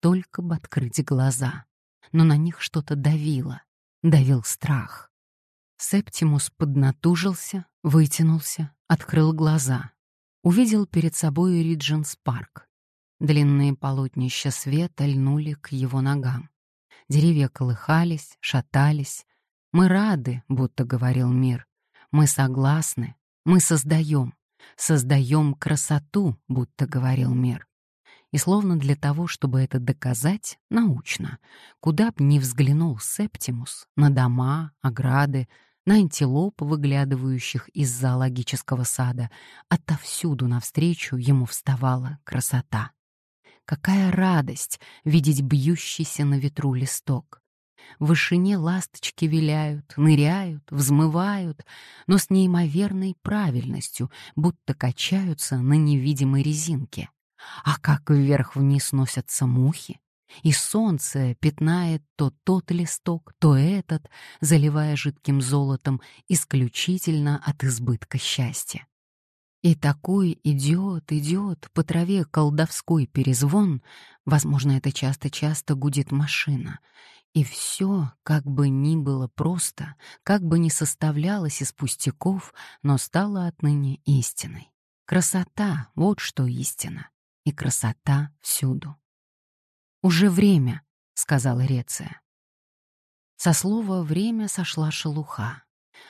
только бы открыть глаза. Но на них что-то давило, давил страх. Септимус поднатужился, вытянулся, открыл глаза. Увидел перед собой Ридженс парк. Длинные полотнища света льнули к его ногам. Деревья колыхались, шатались. «Мы рады», — будто говорил мир. «Мы согласны, мы создаем, создаем красоту», — будто говорил мир. И словно для того, чтобы это доказать, научно, куда б ни взглянул Септимус, на дома, ограды, на антилоп, выглядывающих из зоологического сада, отовсюду навстречу ему вставала красота. Какая радость видеть бьющийся на ветру листок. В вышине ласточки виляют, ныряют, взмывают, но с неимоверной правильностью, будто качаются на невидимой резинке. А как вверх-вниз носятся мухи, и солнце пятнает то тот листок, то этот, заливая жидким золотом исключительно от избытка счастья. И такой идет, идет по траве колдовской перезвон, возможно, это часто-часто гудит машина, и все, как бы ни было просто, как бы ни составлялось из пустяков, но стало отныне истиной. Красота — вот что истина, и красота всюду. «Уже время», — сказала Реция. Со слова «время» сошла шелуха.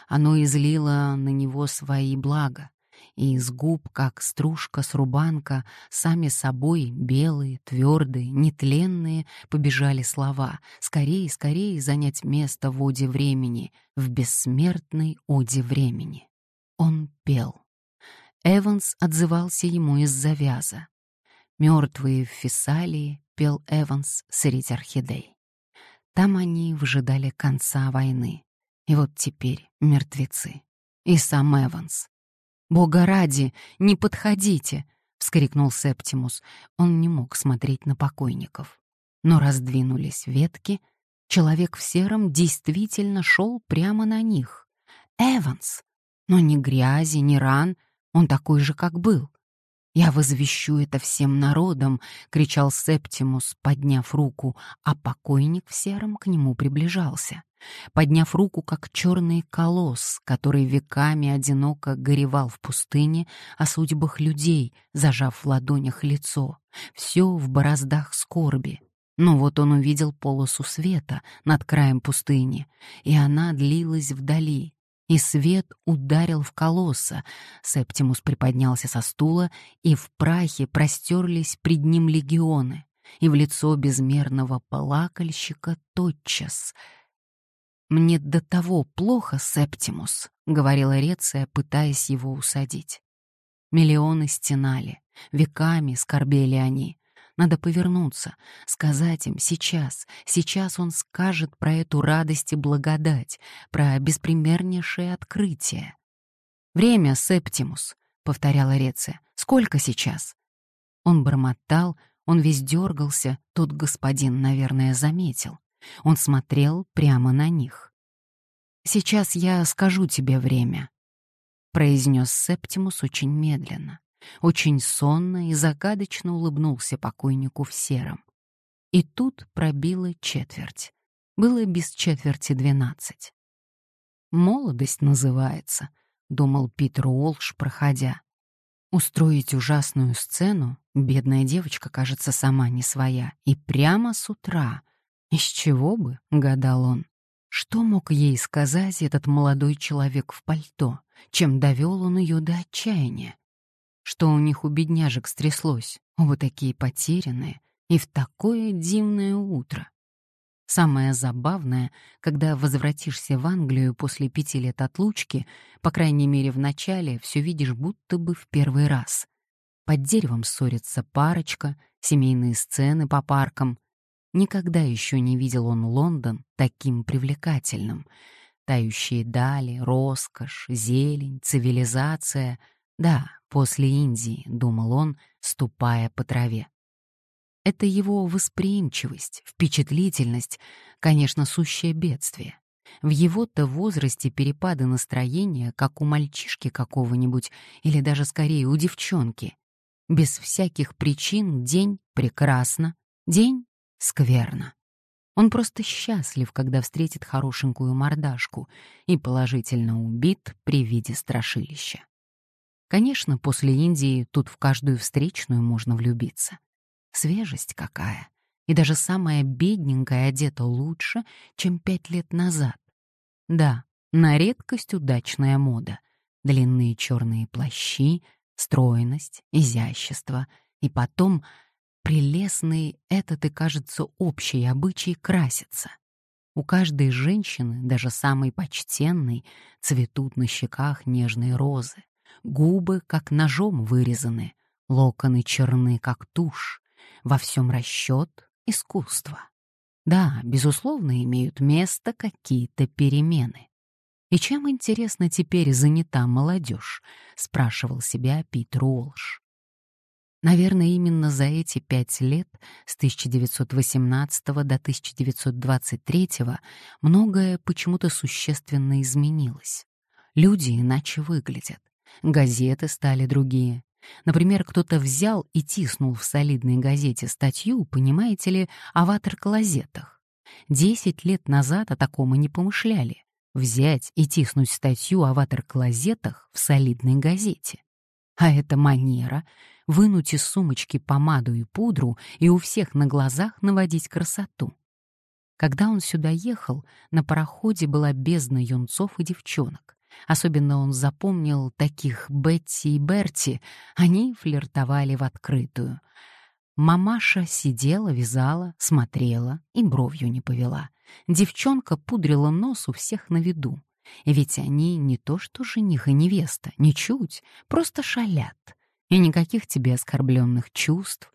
Оно излило на него свои блага, и из губ, как стружка с рубанка, сами собой, белые, твердые, нетленные, побежали слова «Скорее, скорее занять место в оде времени, в бессмертной оде времени». Он пел. Эванс отзывался ему из завяза. «Мертвые в Фессалии», — пел Эванс среди орхидей. Там они выжидали конца войны. И вот теперь мертвецы. И сам Эванс. «Бога ради, не подходите!» — вскрикнул Септимус. Он не мог смотреть на покойников. Но раздвинулись ветки. Человек в сером действительно шел прямо на них. Эванс! Но ни грязи, ни ран, он такой же, как был. «Я возвещу это всем народам!» — кричал Септимус, подняв руку, а покойник в сером к нему приближался подняв руку, как черный колосс, который веками одиноко горевал в пустыне о судьбах людей, зажав в ладонях лицо, все в бороздах скорби. Но вот он увидел полосу света над краем пустыни, и она длилась вдали, и свет ударил в колосса. Септимус приподнялся со стула, и в прахе простерлись пред ним легионы, и в лицо безмерного плакальщика тотчас — «Мне до того плохо, Септимус», — говорила Реция, пытаясь его усадить. Миллионы стенали, веками скорбели они. Надо повернуться, сказать им сейчас, сейчас он скажет про эту радость и благодать, про беспримернейшее открытие. «Время, Септимус», — повторяла Реция. «Сколько сейчас?» Он бормотал, он весь дергался, тот господин, наверное, заметил. Он смотрел прямо на них. «Сейчас я скажу тебе время», — произнес Септимус очень медленно, очень сонно и загадочно улыбнулся покойнику в сером. И тут пробило четверть. Было без четверти двенадцать. «Молодость называется», — думал Питер Уолш, проходя. Устроить ужасную сцену, бедная девочка, кажется, сама не своя, и прямо с утра, из чего бы, гадал он. Что мог ей сказать этот молодой человек в пальто, чем довел он ее до отчаяния? Что у них у бедняжек стряслось, оба такие потерянные, и в такое дивное утро. Самое забавное, когда возвратишься в Англию после пяти лет отлучки, по крайней мере в начале, все видишь будто бы в первый раз. Под деревом ссорится парочка, семейные сцены по паркам, Никогда еще не видел он Лондон таким привлекательным. Тающие дали, роскошь, зелень, цивилизация. Да, после Индии, думал он, ступая по траве. Это его восприимчивость, впечатлительность, конечно, сущее бедствие. В его-то возрасте перепады настроения, как у мальчишки какого-нибудь, или даже скорее у девчонки. Без всяких причин день прекрасно, день скверно. Он просто счастлив, когда встретит хорошенькую мордашку и положительно убит при виде страшилища. Конечно, после Индии тут в каждую встречную можно влюбиться. Свежесть какая. И даже самая бедненькая одета лучше, чем пять лет назад. Да, на редкость удачная мода. Длинные черные плащи, стройность, изящество. И потом прелестный этот и, кажется, общий обычай краситься. У каждой женщины, даже самой почтенной, цветут на щеках нежные розы, губы как ножом вырезаны, локоны черны как тушь, во всем расчет, искусство. Да, безусловно, имеют место какие-то перемены. «И чем, интересно, теперь занята молодежь?» — спрашивал себя Питер Уолш. Наверное, именно за эти пять лет, с 1918 до 1923, многое почему-то существенно изменилось. Люди иначе выглядят. Газеты стали другие. Например, кто-то взял и тиснул в солидной газете статью, понимаете ли, о ватер-клозетах. Десять лет назад о таком и не помышляли. Взять и тиснуть статью о ватер-клозетах в солидной газете. А эта манера — вынуть из сумочки помаду и пудру и у всех на глазах наводить красоту. Когда он сюда ехал, на пароходе была бездна юнцов и девчонок. Особенно он запомнил таких Бетти и Берти, они флиртовали в открытую. Мамаша сидела, вязала, смотрела и бровью не повела. Девчонка пудрила нос у всех на виду. Ведь они не то что жених и невеста, ничуть, просто шалят. И никаких тебе оскорбленных чувств.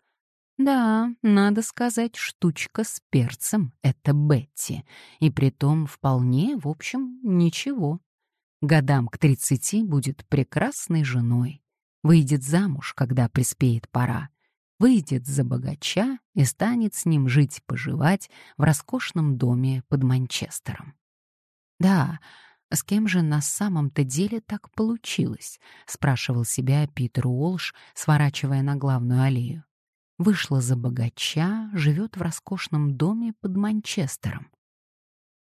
Да, надо сказать, штучка с перцем — это Бетти. И притом вполне, в общем, ничего. Годам к тридцати будет прекрасной женой. Выйдет замуж, когда приспеет пора. Выйдет за богача и станет с ним жить-поживать в роскошном доме под Манчестером. Да, с кем же на самом-то деле так получилось? спрашивал себя Питер Уолш, сворачивая на главную аллею. Вышла за богача, живет в роскошном доме под Манчестером.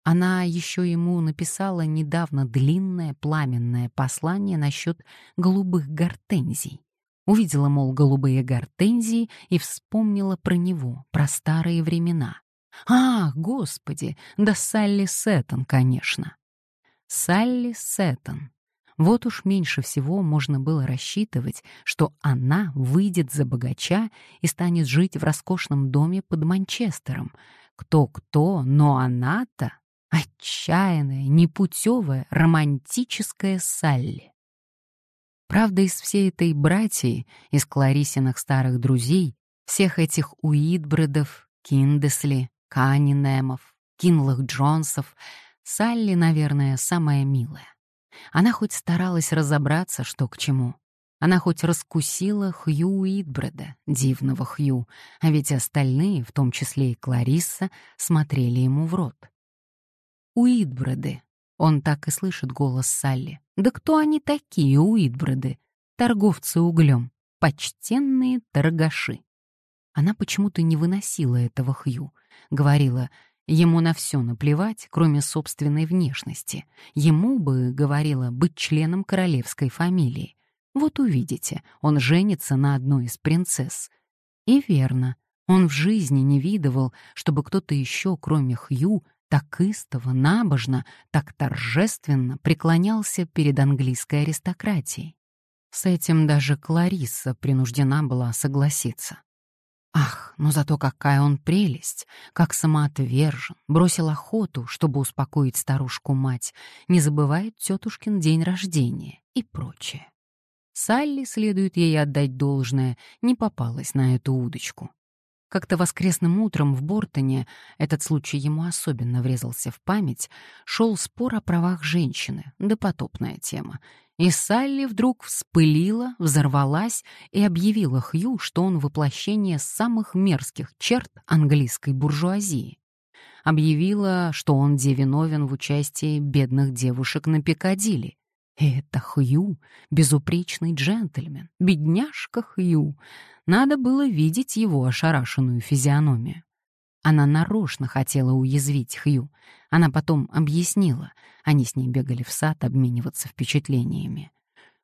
Она еще ему написала недавно длинное пламенное послание насчет голубых гортензий. Увидела, мол, голубые гортензии и вспомнила про него, про старые времена. Ах, господи, да Салли Сеттон, конечно. Салли Сеттон. Вот уж меньше всего можно было рассчитывать, что она выйдет за богача и станет жить в роскошном доме под Манчестером. Кто-кто, но она-то отчаянная, непутевая, романтическая Салли. Правда, из всей этой братьи, из Кларисиных старых друзей, всех этих Уитбредов, Киндесли, Канинемов, Кинлах Джонсов — Салли, наверное, самая милая. Она хоть старалась разобраться, что к чему. Она хоть раскусила Хью Уитбреда, дивного Хью, а ведь остальные, в том числе и Кларисса, смотрели ему в рот. Уитбреды. Он так и слышит голос Салли. Да кто они такие, Уитбреды? Торговцы углем. Почтенные торгаши. Она почему-то не выносила этого Хью. Говорила, Ему на все наплевать, кроме собственной внешности. Ему бы, говорила, быть членом королевской фамилии. Вот увидите, он женится на одной из принцесс. И верно, он в жизни не видывал, чтобы кто-то еще, кроме Хью, так истово, набожно, так торжественно преклонялся перед английской аристократией. С этим даже Кларисса принуждена была согласиться. Ах, но зато какая он прелесть, как самоотвержен, бросил охоту, чтобы успокоить старушку-мать, не забывает тетушкин день рождения и прочее. Салли, следует ей отдать должное, не попалась на эту удочку. Как-то воскресным утром в Бортоне, этот случай ему особенно врезался в память, шел спор о правах женщины, допотопная тема, и Салли вдруг вспылила, взорвалась и объявила Хью, что он воплощение самых мерзких черт английской буржуазии. Объявила, что он девиновен в участии бедных девушек на Пикадилли. Это Хью, безупречный джентльмен, бедняжка Хью. Надо было видеть его ошарашенную физиономию. Она нарочно хотела уязвить Хью. Она потом объяснила. Они с ней бегали в сад обмениваться впечатлениями.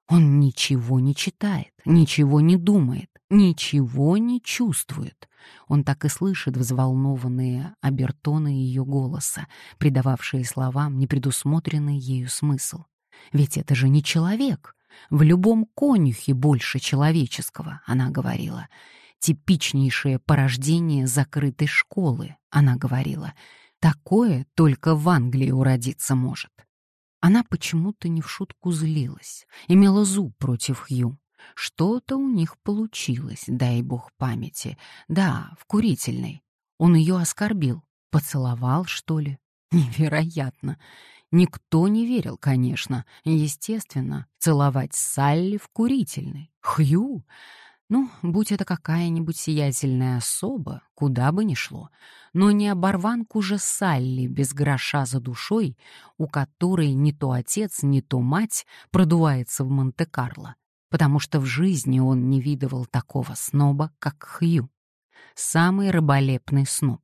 Он ничего не читает, ничего не думает, ничего не чувствует. Он так и слышит взволнованные обертоны ее голоса, придававшие словам непредусмотренный ею смысл. Ведь это же не человек. В любом конюхе больше человеческого, она говорила. Типичнейшее порождение закрытой школы, она говорила. Такое только в Англии уродиться может. Она почему-то не в шутку злилась, имела зуб против Хью. Что-то у них получилось, дай бог памяти. Да, в курительной. Он ее оскорбил. Поцеловал, что ли? Невероятно. Никто не верил, конечно. Естественно, целовать Салли в курительной. Хью? Ну, будь это какая-нибудь сиятельная особа, куда бы ни шло. Но не оборванку же Салли без гроша за душой, у которой ни то отец, ни то мать продувается в Монте-Карло, потому что в жизни он не видывал такого сноба, как Хью. Самый рыболепный сноб.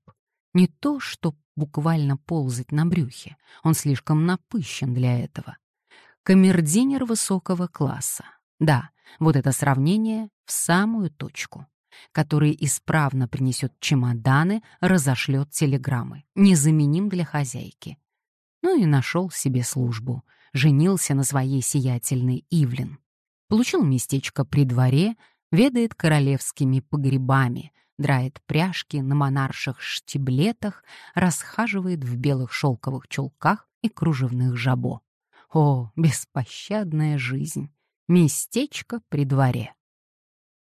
Не то, что буквально ползать на брюхе, он слишком напыщен для этого. Камердинер высокого класса. Да, вот это сравнение в самую точку. Который исправно принесет чемоданы, разошлет телеграммы. Незаменим для хозяйки. Ну и нашел себе службу. Женился на своей сиятельной Ивлин. Получил местечко при дворе, ведает королевскими погребами, драет пряжки на монарших штиблетах, расхаживает в белых шелковых чулках и кружевных жабо. О, беспощадная жизнь! Местечко при дворе.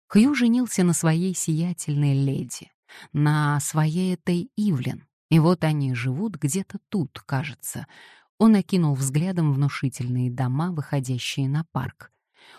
Хью женился на своей сиятельной леди, на своей этой Ивлен, и вот они живут где-то тут, кажется. Он окинул взглядом внушительные дома, выходящие на парк.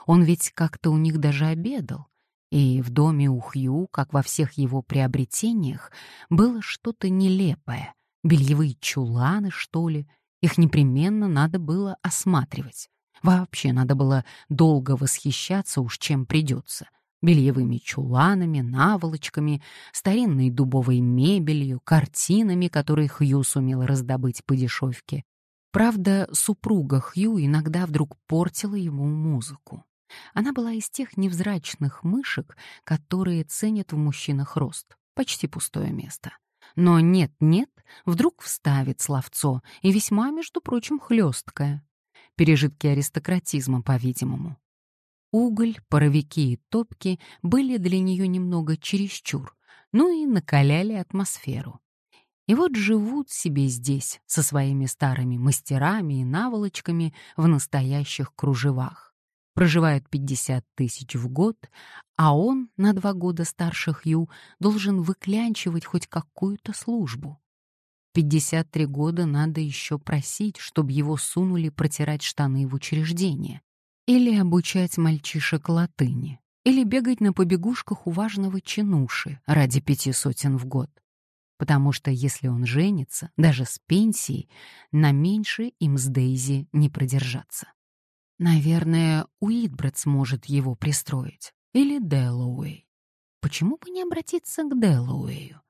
Он ведь как-то у них даже обедал, и в доме у Хью, как во всех его приобретениях, было что-то нелепое. Бельевые чуланы, что ли. Их непременно надо было осматривать. Вообще надо было долго восхищаться уж чем придется. Бельевыми чуланами, наволочками, старинной дубовой мебелью, картинами, которые Хью сумел раздобыть по дешевке. Правда, супруга Хью иногда вдруг портила ему музыку. Она была из тех невзрачных мышек, которые ценят в мужчинах рост. Почти пустое место. Но нет-нет, вдруг вставит словцо, и весьма, между прочим, хлесткое пережитки аристократизма, по-видимому. Уголь, паровики и топки были для нее немного чересчур, ну и накаляли атмосферу. И вот живут себе здесь со своими старыми мастерами и наволочками в настоящих кружевах. Проживает 50 тысяч в год, а он, на два года старше Хью, должен выклянчивать хоть какую-то службу. 53 года надо еще просить, чтобы его сунули протирать штаны в учреждение, или обучать мальчишек латыни, или бегать на побегушках у важного чинуши ради пяти сотен в год. Потому что если он женится, даже с пенсией, на меньше им с Дейзи не продержаться. Наверное, Уитбред сможет его пристроить. Или Дэллоуэй. Почему бы не обратиться к Дэллоуэю?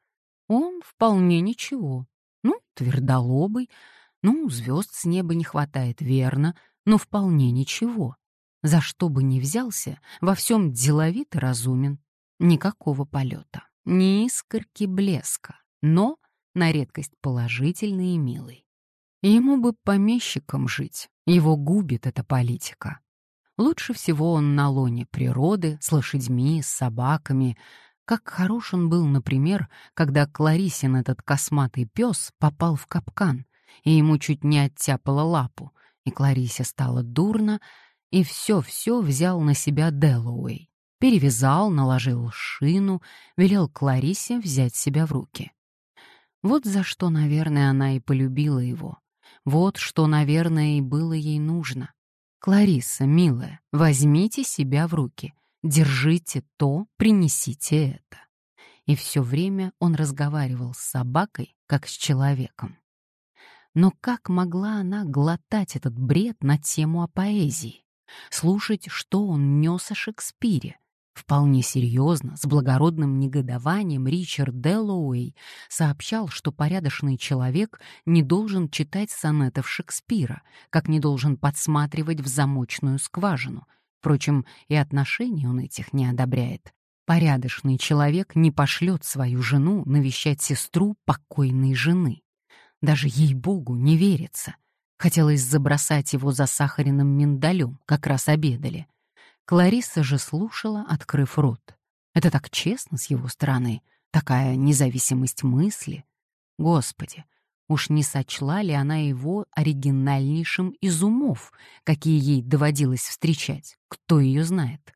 Он вполне ничего, ну, твердолобый. Ну, звезд с неба не хватает, верно, но вполне ничего. За что бы ни взялся, во всем деловит и разумен. Никакого полета, ни искорки блеска, но на редкость положительный и милый. Ему бы помещиком жить, его губит эта политика. Лучше всего он на лоне природы, с лошадьми, с собаками, как хорош он был, например, когда Кларисин этот косматый пес попал в капкан, и ему чуть не оттяпала лапу, и Кларисе стало дурно, и все-все взял на себя Дэллоуэй. Перевязал, наложил шину, велел Кларисе взять себя в руки. Вот за что, наверное, она и полюбила его. Вот что, наверное, и было ей нужно. «Клариса, милая, возьмите себя в руки. Держите то, принесите это. И все время он разговаривал с собакой, как с человеком. Но как могла она глотать этот бред на тему о поэзии? Слушать, что он нес о Шекспире? Вполне серьезно, с благородным негодованием Ричард Дэллоуэй сообщал, что порядочный человек не должен читать сонетов Шекспира, как не должен подсматривать в замочную скважину. Впрочем, и отношений он этих не одобряет. Порядочный человек не пошлет свою жену навещать сестру покойной жены. Даже ей-богу не верится. Хотелось забросать его за сахарным миндалем, как раз обедали. Кларисса же слушала, открыв рот. Это так честно с его стороны, такая независимость мысли. Господи, уж не сочла ли она его оригинальнейшим из умов, какие ей доводилось встречать, кто ее знает.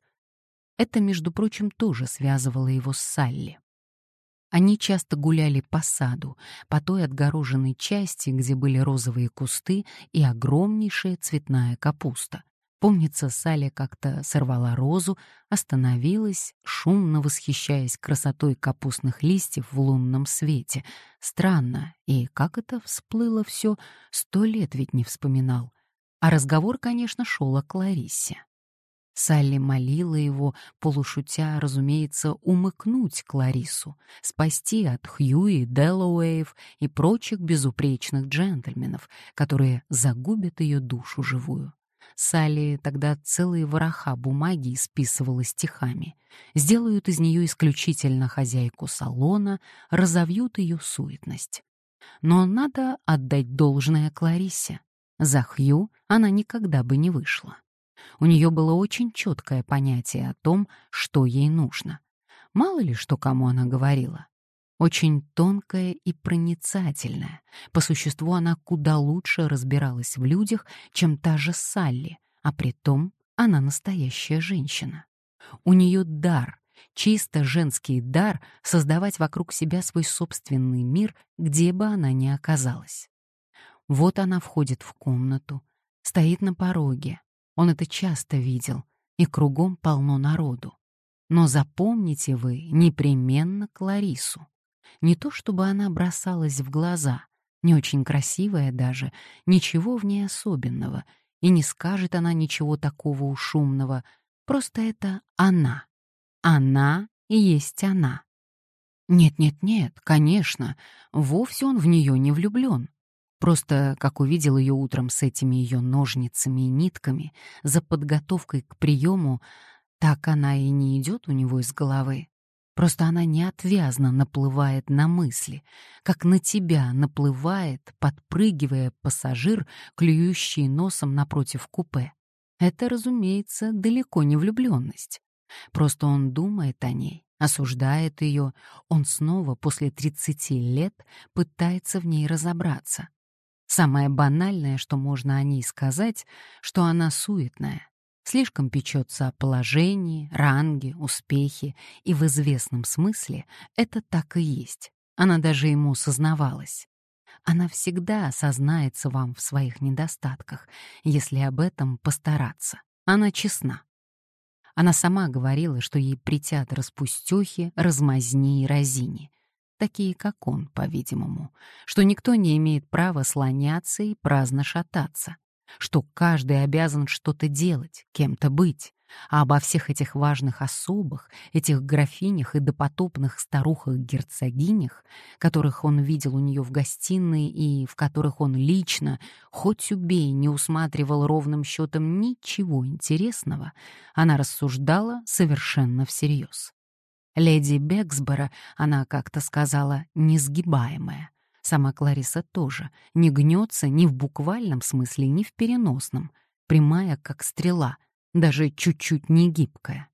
Это, между прочим, тоже связывало его с Салли. Они часто гуляли по саду, по той отгороженной части, где были розовые кусты и огромнейшая цветная капуста. Помнится, Салли как-то сорвала розу, остановилась, шумно восхищаясь красотой капустных листьев в лунном свете. Странно, и как это всплыло все, сто лет ведь не вспоминал. А разговор, конечно, шел о Клариссе. Салли молила его, полушутя, разумеется, умыкнуть Кларису, спасти от Хьюи, Деллоуэев и прочих безупречных джентльменов, которые загубят ее душу живую. Салли тогда целые вороха бумаги исписывала стихами, сделают из нее исключительно хозяйку салона, разовьют ее суетность. Но надо отдать должное Кларисе. За Хью она никогда бы не вышла. У нее было очень четкое понятие о том, что ей нужно. Мало ли, что кому она говорила очень тонкая и проницательная. По существу она куда лучше разбиралась в людях, чем та же Салли, а при том она настоящая женщина. У нее дар, чисто женский дар создавать вокруг себя свой собственный мир, где бы она ни оказалась. Вот она входит в комнату, стоит на пороге. Он это часто видел, и кругом полно народу. Но запомните вы непременно Кларису. Не то чтобы она бросалась в глаза, не очень красивая даже, ничего в ней особенного, и не скажет она ничего такого ушумного, просто это она. Она и есть она. Нет-нет-нет, конечно, вовсе он в нее не влюблен. Просто, как увидел ее утром с этими ее ножницами и нитками, за подготовкой к приему, так она и не идет у него из головы. Просто она неотвязно наплывает на мысли, как на тебя наплывает, подпрыгивая пассажир, клюющий носом напротив купе. Это, разумеется, далеко не влюбленность. Просто он думает о ней, осуждает ее, он снова после 30 лет пытается в ней разобраться. Самое банальное, что можно о ней сказать, что она суетная, Слишком печется о положении, ранге, успехе, и в известном смысле это так и есть. Она даже ему сознавалась. Она всегда осознается вам в своих недостатках, если об этом постараться. Она честна. Она сама говорила, что ей притят распустёхи, размазни и разини, такие как он, по-видимому, что никто не имеет права слоняться и праздно шататься, что каждый обязан что-то делать, кем-то быть, а обо всех этих важных особах, этих графинях и допотопных старухах-герцогинях, которых он видел у нее в гостиной и в которых он лично, хоть убей, не усматривал ровным счетом ничего интересного, она рассуждала совершенно всерьез. Леди Бексбора, она как-то сказала, несгибаемая — Сама Клариса тоже не гнется ни в буквальном смысле, ни в переносном, прямая, как стрела, даже чуть-чуть не гибкая.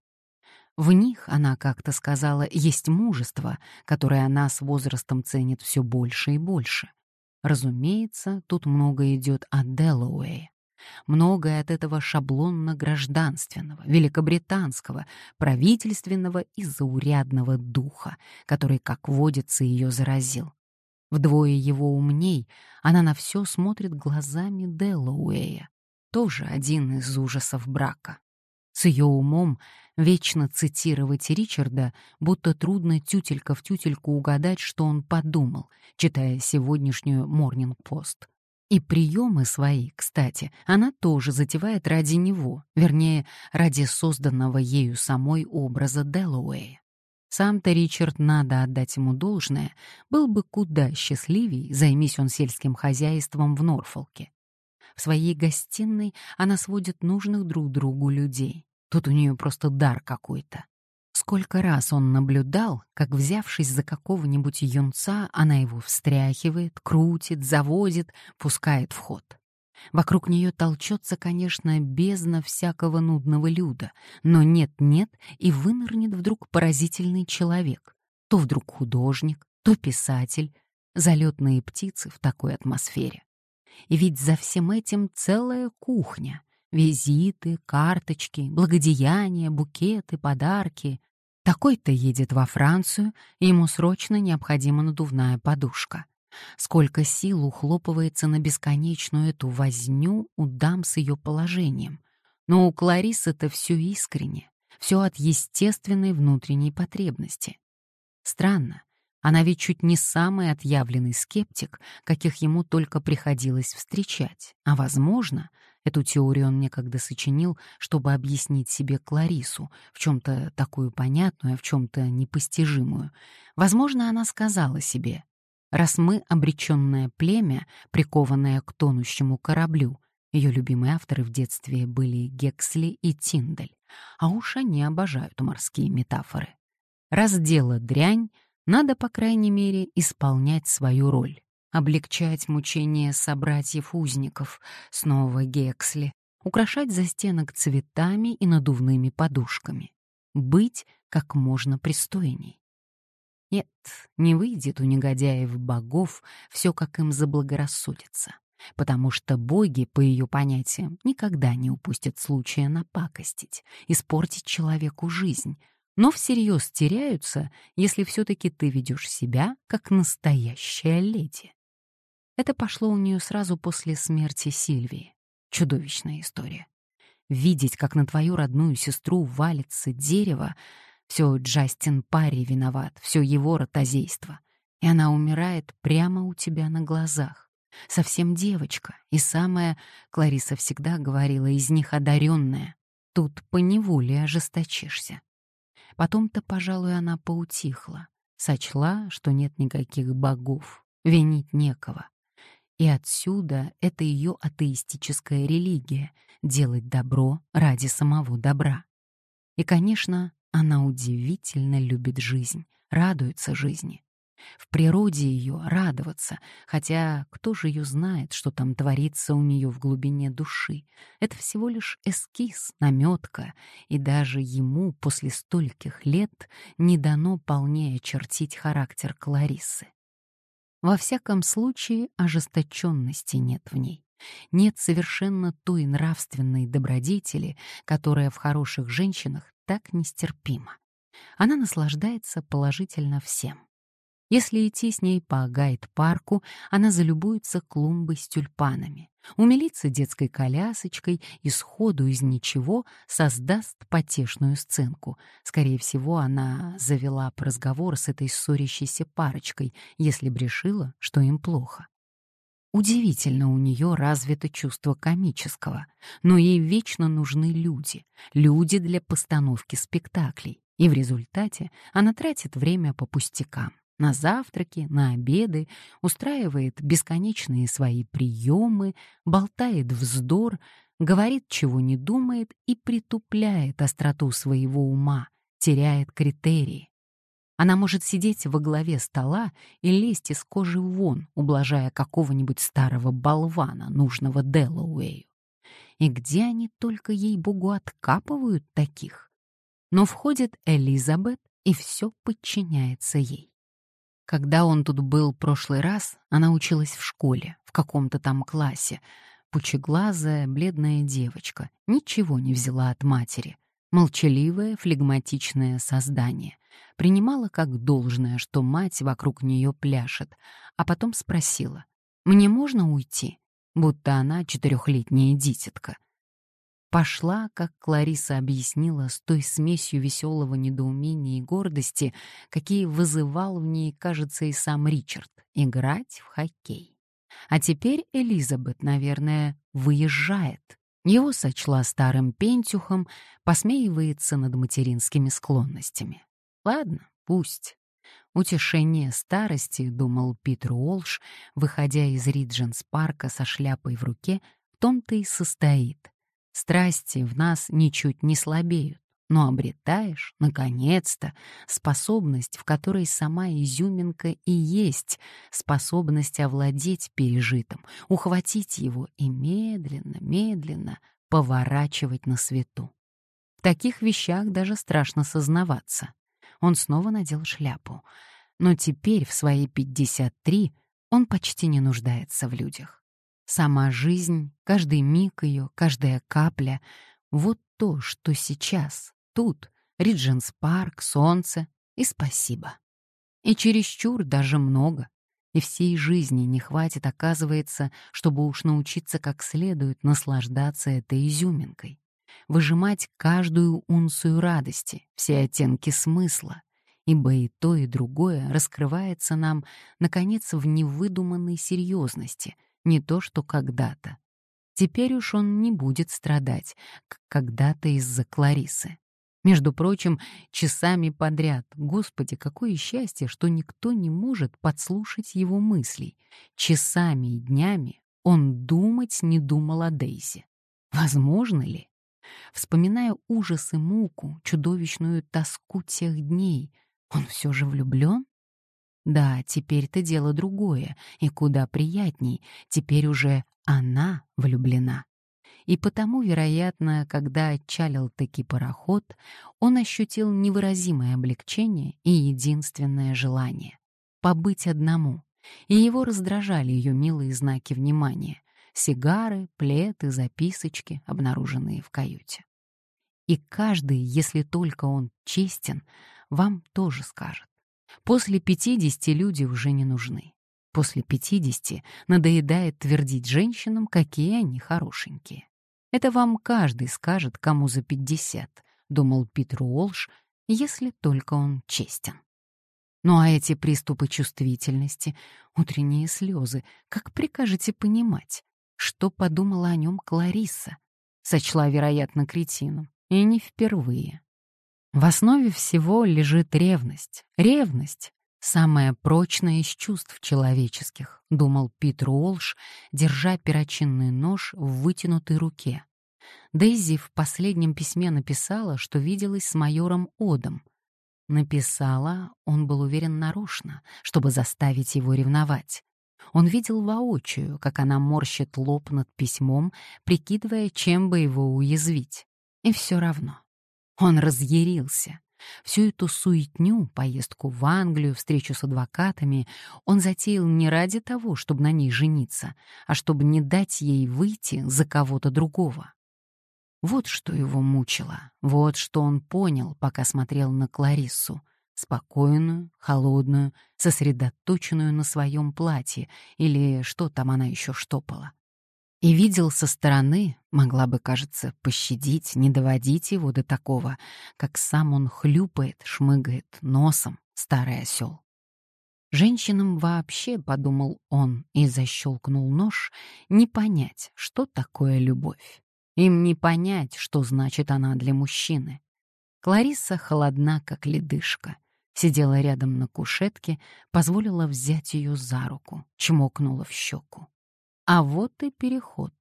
В них, она как-то сказала, есть мужество, которое она с возрастом ценит все больше и больше. Разумеется, тут много идет от Делауэя. Многое от этого шаблонно-гражданственного, великобританского, правительственного и заурядного духа, который, как водится, ее заразил. Вдвое его умней, она на все смотрит глазами Делауэя, тоже один из ужасов брака. С ее умом вечно цитировать Ричарда, будто трудно тютелька в тютельку угадать, что он подумал, читая сегодняшнюю «Морнинг-пост». И приемы свои, кстати, она тоже затевает ради него, вернее, ради созданного ею самой образа Дэллоуэя. Сам-то Ричард, надо отдать ему должное, был бы куда счастливей, займись он сельским хозяйством в Норфолке. В своей гостиной она сводит нужных друг другу людей. Тут у нее просто дар какой-то. Сколько раз он наблюдал, как, взявшись за какого-нибудь юнца, она его встряхивает, крутит, заводит, пускает в ход. Вокруг нее толчется, конечно, бездна всякого нудного люда, но нет-нет, и вынырнет вдруг поразительный человек. То вдруг художник, то писатель, залетные птицы в такой атмосфере. И ведь за всем этим целая кухня. Визиты, карточки, благодеяния, букеты, подарки. Такой-то едет во Францию, ему срочно необходима надувная подушка. Сколько сил ухлопывается на бесконечную эту возню у дам с ее положением. Но у Кларисы это все искренне, все от естественной внутренней потребности. Странно, она ведь чуть не самый отъявленный скептик, каких ему только приходилось встречать. А возможно, эту теорию он некогда сочинил, чтобы объяснить себе Кларису, в чем-то такую понятную, а в чем-то непостижимую. Возможно, она сказала себе, раз мы обреченное племя, прикованное к тонущему кораблю, ее любимые авторы в детстве были Гексли и Тиндель, а уж они обожают морские метафоры. Раз дело дрянь, надо, по крайней мере, исполнять свою роль, облегчать мучения собратьев-узников, снова Гексли, украшать застенок цветами и надувными подушками, быть как можно пристойней. Нет, не выйдет у негодяев богов все, как им заблагорассудится, потому что боги, по ее понятиям, никогда не упустят случая напакостить, испортить человеку жизнь, но всерьез теряются, если все-таки ты ведешь себя как настоящая леди. Это пошло у нее сразу после смерти Сильвии. Чудовищная история. Видеть, как на твою родную сестру валится дерево, все Джастин Парри виноват, все его ротозейство. И она умирает прямо у тебя на глазах. Совсем девочка, и самая, Клариса всегда говорила, из них одаренная. Тут поневоле ожесточишься. Потом-то, пожалуй, она поутихла, сочла, что нет никаких богов, винить некого. И отсюда это ее атеистическая религия — делать добро ради самого добра. И, конечно, она удивительно любит жизнь, радуется жизни. В природе ее радоваться, хотя кто же ее знает, что там творится у нее в глубине души. Это всего лишь эскиз, наметка, и даже ему после стольких лет не дано полнее очертить характер Клариссы. Во всяком случае, ожесточенности нет в ней. Нет совершенно той нравственной добродетели, которая в хороших женщинах так нестерпима. Она наслаждается положительно всем. Если идти с ней по гайд-парку, она залюбуется клумбой с тюльпанами, умилится детской колясочкой и сходу из ничего создаст потешную сценку. Скорее всего, она завела разговор с этой ссорящейся парочкой, если б решила, что им плохо. Удивительно у нее развито чувство комического, но ей вечно нужны люди, люди для постановки спектаклей, и в результате она тратит время по пустякам на завтраки, на обеды, устраивает бесконечные свои приемы, болтает вздор, говорит, чего не думает и притупляет остроту своего ума, теряет критерии. Она может сидеть во главе стола и лезть из кожи вон, ублажая какого-нибудь старого болвана, нужного Делауэю. И где они только ей-богу откапывают таких? Но входит Элизабет, и все подчиняется ей. Когда он тут был прошлый раз, она училась в школе, в каком-то там классе. Пучеглазая, бледная девочка, ничего не взяла от матери. Молчаливое, флегматичное создание. Принимала как должное, что мать вокруг нее пляшет, а потом спросила, «Мне можно уйти?» Будто она четырехлетняя дитятка пошла, как Клариса объяснила, с той смесью веселого недоумения и гордости, какие вызывал в ней, кажется, и сам Ричард, играть в хоккей. А теперь Элизабет, наверное, выезжает. Его сочла старым пентюхом, посмеивается над материнскими склонностями. Ладно, пусть. Утешение старости, думал Питер Уолш, выходя из Ридженс-парка со шляпой в руке, в том-то и состоит. Страсти в нас ничуть не слабеют, но обретаешь, наконец-то, способность, в которой сама изюминка и есть, способность овладеть пережитым, ухватить его и медленно, медленно поворачивать на свету. В таких вещах даже страшно сознаваться. Он снова надел шляпу. Но теперь, в свои 53, он почти не нуждается в людях. Сама жизнь, каждый миг ее, каждая капля — вот то, что сейчас, тут, Ридженс Парк, солнце и спасибо. И чересчур даже много. И всей жизни не хватит, оказывается, чтобы уж научиться как следует наслаждаться этой изюминкой. Выжимать каждую унцию радости, все оттенки смысла, ибо и то, и другое раскрывается нам, наконец, в невыдуманной серьезности, не то что когда-то. Теперь уж он не будет страдать, как когда-то из-за Кларисы. Между прочим, часами подряд. Господи, какое счастье, что никто не может подслушать его мыслей. Часами и днями он думать не думал о Дейзи. Возможно ли? Вспоминая ужас и муку, чудовищную тоску тех дней, он все же влюблен? Да, теперь-то дело другое, и куда приятней, теперь уже она влюблена. И потому, вероятно, когда отчалил таки пароход, он ощутил невыразимое облегчение и единственное желание — побыть одному. И его раздражали ее милые знаки внимания — сигары, плеты, записочки, обнаруженные в каюте. И каждый, если только он честен, вам тоже скажет. После пятидесяти люди уже не нужны. После пятидесяти надоедает твердить женщинам, какие они хорошенькие. Это вам каждый скажет, кому за пятьдесят, думал Питер Уолш, если только он честен. Ну а эти приступы чувствительности, утренние слезы, как прикажете понимать? Что подумала о нем Клариса? Сочла, вероятно, кретином. И не впервые. В основе всего лежит ревность. Ревность Самое прочное из чувств человеческих, думал Питер Уолш, держа перочинный нож в вытянутой руке. Дейзи в последнем письме написала, что виделась с майором Одом. Написала, он был уверен нарочно, чтобы заставить его ревновать. Он видел воочию, как она морщит лоб над письмом, прикидывая, чем бы его уязвить. И все равно. Он разъярился, Всю эту суетню, поездку в Англию, встречу с адвокатами он затеял не ради того, чтобы на ней жениться, а чтобы не дать ей выйти за кого-то другого. Вот что его мучило, вот что он понял, пока смотрел на Клариссу, спокойную, холодную, сосредоточенную на своем платье или что там она еще штопала. И видел со стороны, могла бы, кажется, пощадить, не доводить его до такого, как сам он хлюпает, шмыгает носом, старый осел. Женщинам вообще, подумал он и защелкнул нож, не понять, что такое любовь. Им не понять, что значит она для мужчины. Клариса холодна, как ледышка. Сидела рядом на кушетке, позволила взять ее за руку, чмокнула в щеку. А вот и переход.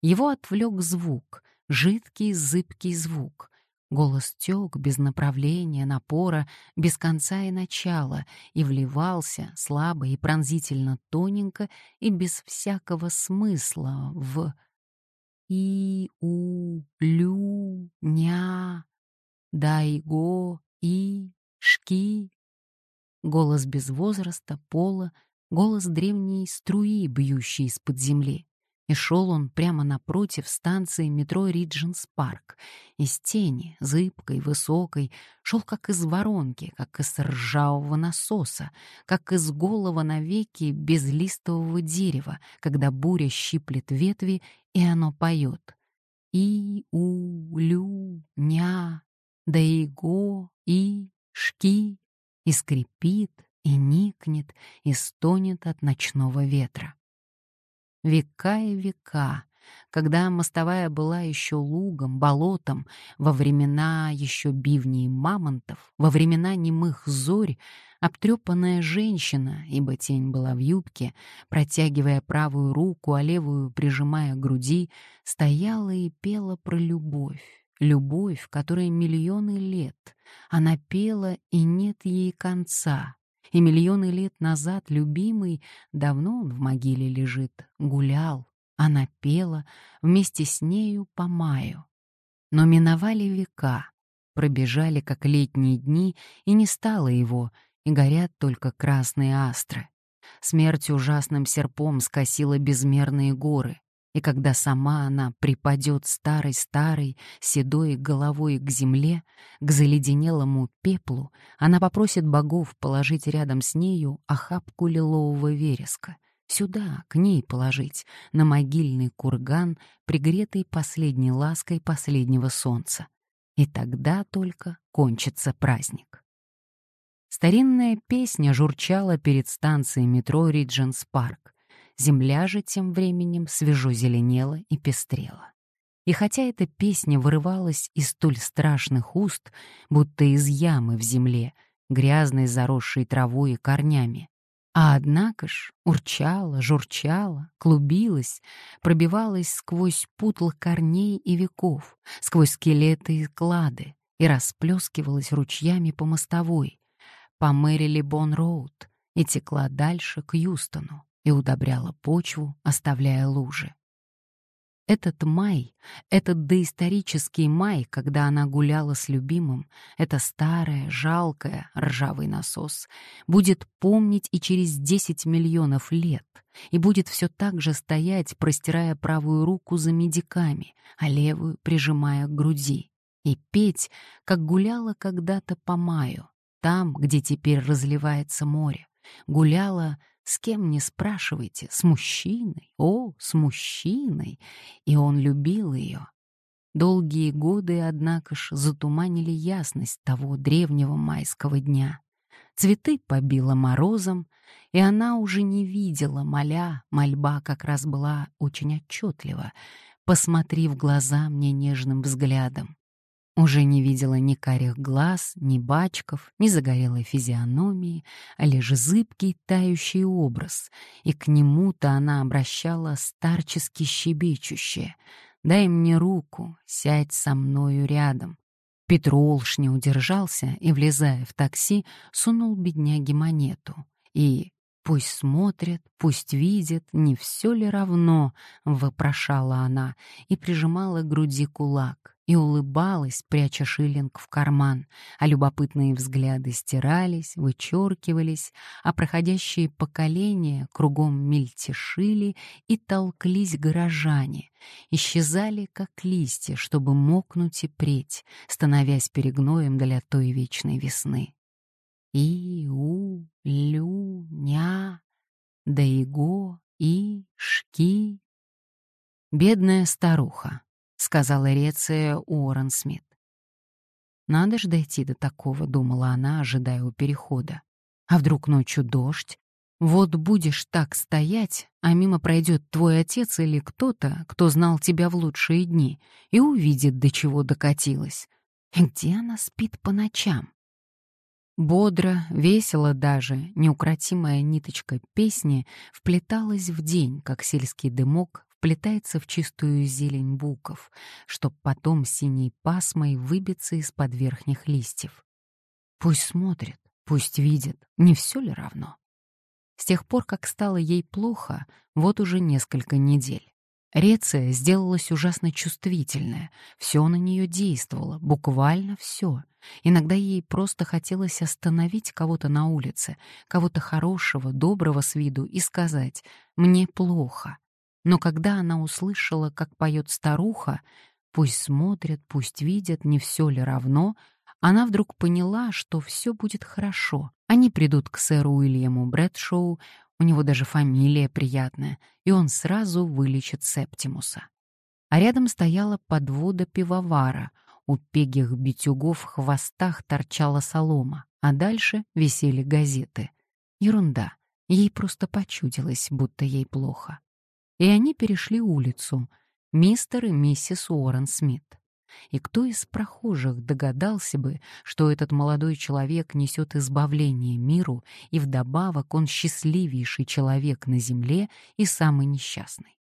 Его отвлек звук, жидкий зыбкий звук. Голос тек без направления, напора, без конца и начала, и вливался слабо и пронзительно тоненько и без всякого смысла в и у лю ня дай го и шки голос без возраста пола голос древней струи, бьющей из-под земли. И шел он прямо напротив станции метро Ридженс Парк. Из тени, зыбкой, высокой, шел как из воронки, как из ржавого насоса, как из голого навеки безлистового дерева, когда буря щиплет ветви, и оно поет. И, у, лю, ня, да и го, и, шки, и скрипит, и никнет, и стонет от ночного ветра. века и века, когда мостовая была еще лугом, болотом, во времена еще бивней мамонтов, во времена немых зорь, обтрепанная женщина, ибо тень была в юбке, протягивая правую руку, а левую прижимая к груди, стояла и пела про любовь. Любовь, которая миллионы лет. Она пела, и нет ей конца. И миллионы лет назад любимый, давно он в могиле лежит, гулял, она пела вместе с нею по маю. Но миновали века, пробежали, как летние дни, и не стало его, и горят только красные астры. Смерть ужасным серпом скосила безмерные горы, и когда сама она припадет старой-старой, седой головой к земле, к заледенелому пеплу, она попросит богов положить рядом с нею охапку лилового вереска — Сюда, к ней положить, на могильный курган, пригретый последней лаской последнего солнца. И тогда только кончится праздник. Старинная песня журчала перед станцией метро Ридженс Парк. Земля же тем временем свежо зеленела и пестрела. И хотя эта песня вырывалась из столь страшных уст, будто из ямы в земле, грязной заросшей травой и корнями, а однако ж урчала, журчала, клубилась, пробивалась сквозь путл корней и веков, сквозь скелеты и клады и расплескивалась ручьями по мостовой, по Мэрили Бон-Роуд и текла дальше к Юстону и удобряла почву, оставляя лужи. Этот май, этот доисторический май, когда она гуляла с любимым, это старое, жалкое, ржавый насос, будет помнить и через 10 миллионов лет, и будет все так же стоять, простирая правую руку за медиками, а левую прижимая к груди, и петь, как гуляла когда-то по маю, там, где теперь разливается море, гуляла с кем не спрашивайте, с мужчиной, о, с мужчиной, и он любил ее. Долгие годы, однако ж, затуманили ясность того древнего майского дня. Цветы побило морозом, и она уже не видела, моля, мольба как раз была очень отчетлива. «Посмотри в глаза мне нежным взглядом, уже не видела ни карих глаз, ни бачков, ни загорелой физиономии, а лишь зыбкий тающий образ, и к нему-то она обращала старчески щебечущее «Дай мне руку, сядь со мною рядом». Петролш не удержался и, влезая в такси, сунул бедняге монету. И «Пусть смотрят, пусть видят, не все ли равно?» — вопрошала она и прижимала к груди кулак и улыбалась, пряча шиллинг в карман, а любопытные взгляды стирались, вычеркивались, а проходящие поколения кругом мельтешили и толклись горожане, исчезали, как листья, чтобы мокнуть и преть, становясь перегноем для той вечной весны. И, у, лю, ня, да иго, и, шки. Бедная старуха, сказала Реция Уоррен Смит. Надо ж дойти до такого, думала она, ожидая у перехода. А вдруг ночью дождь? Вот будешь так стоять, а мимо пройдет твой отец или кто-то, кто знал тебя в лучшие дни, и увидит, до чего докатилась. Где она спит по ночам? Бодро, весело даже, неукротимая ниточка песни вплеталась в день, как сельский дымок вплетается в чистую зелень буков, чтоб потом синей пасмой выбиться из-под верхних листьев. Пусть смотрит, пусть видит, не все ли равно? С тех пор, как стало ей плохо, вот уже несколько недель. Реция сделалась ужасно чувствительная, все на нее действовало, буквально все. Иногда ей просто хотелось остановить кого-то на улице, кого-то хорошего, доброго с виду и сказать «мне плохо», но когда она услышала, как поет старуха, пусть смотрят, пусть видят, не все ли равно, она вдруг поняла, что все будет хорошо. Они придут к сэру Уильяму Брэдшоу, у него даже фамилия приятная, и он сразу вылечит Септимуса. А рядом стояла подвода пивовара, у пегих битюгов в хвостах торчала солома, а дальше висели газеты. Ерунда, ей просто почудилось, будто ей плохо. и они перешли улицу, мистер и миссис Уоррен Смит. И кто из прохожих догадался бы, что этот молодой человек несет избавление миру, и вдобавок он счастливейший человек на земле и самый несчастный?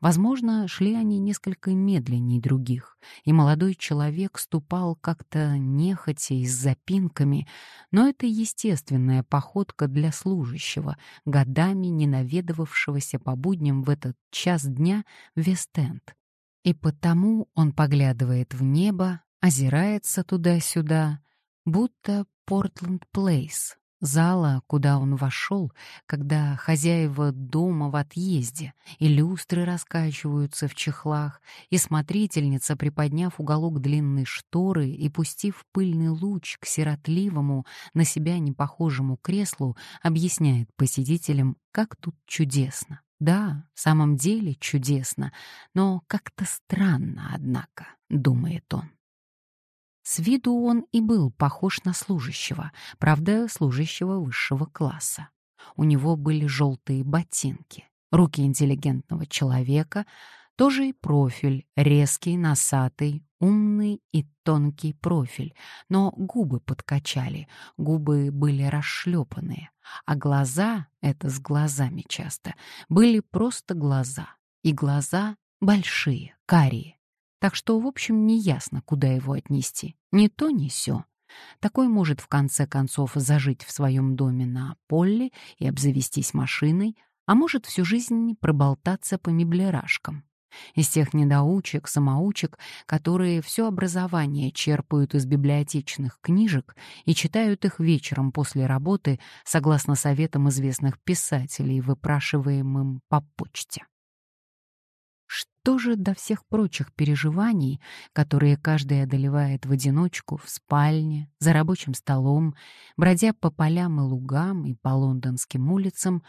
Возможно, шли они несколько медленнее других, и молодой человек ступал как-то нехотя и с запинками, но это естественная походка для служащего, годами ненаведывавшегося по будням в этот час дня в Вест-Энд. И потому он поглядывает в небо, озирается туда-сюда, будто Портленд-Плейс, зала, куда он вошел, когда хозяева дома в отъезде, и люстры раскачиваются в чехлах, и смотрительница, приподняв уголок длинной шторы и пустив пыльный луч к сиротливому, на себя непохожему креслу, объясняет посетителям, как тут чудесно. Да, в самом деле чудесно, но как-то странно, однако, думает он. С виду он и был похож на служащего, правда, служащего высшего класса. У него были желтые ботинки, руки интеллигентного человека, тоже и профиль, резкий, носатый, умный и тонкий профиль, но губы подкачали, губы были расшлепанные, а глаза, это с глазами часто, были просто глаза, и глаза большие, карие. Так что, в общем, не ясно, куда его отнести. Ни то, ни сё. Такой может в конце концов зажить в своем доме на поле и обзавестись машиной, а может всю жизнь проболтаться по меблерашкам. Из тех недоучек, самоучек, которые все образование черпают из библиотечных книжек и читают их вечером после работы согласно советам известных писателей, выпрашиваемым по почте. Что же до всех прочих переживаний, которые каждый одолевает в одиночку, в спальне, за рабочим столом, бродя по полям и лугам и по лондонским улицам,